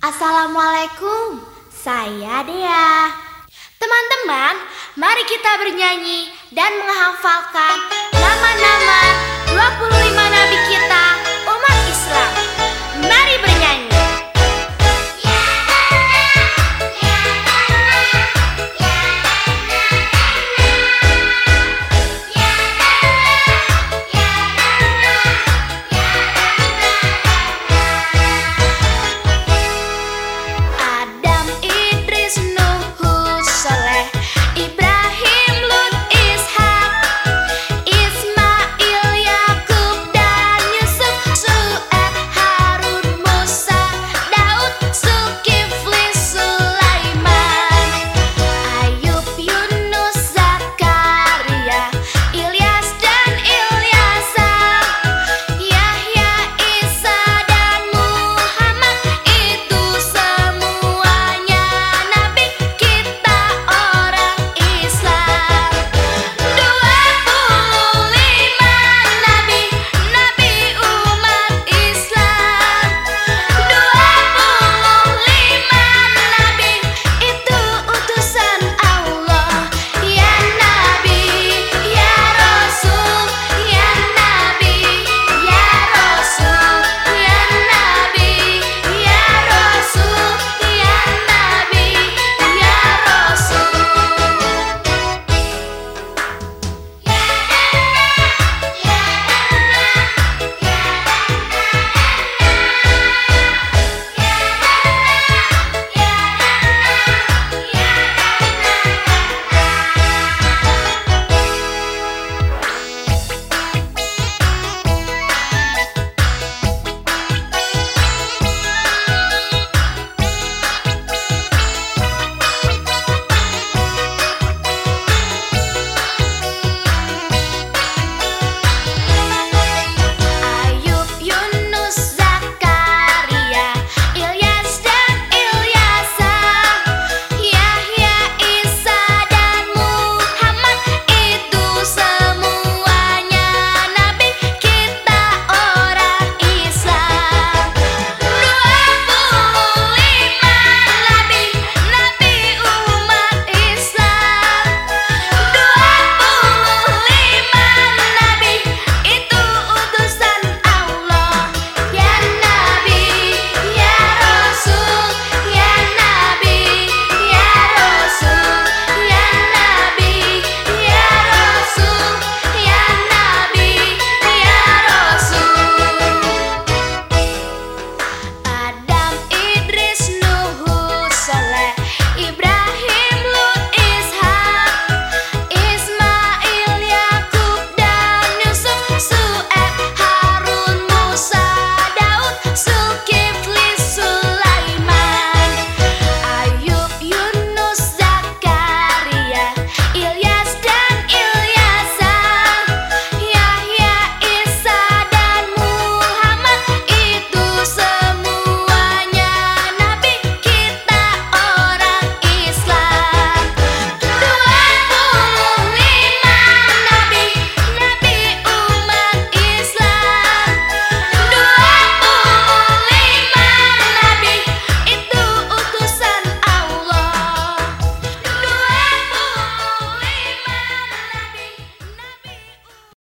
Assalamualaikum, saya Dea. Teman-teman, mari kita bernyanyi dan menghafalkan nama-nama 25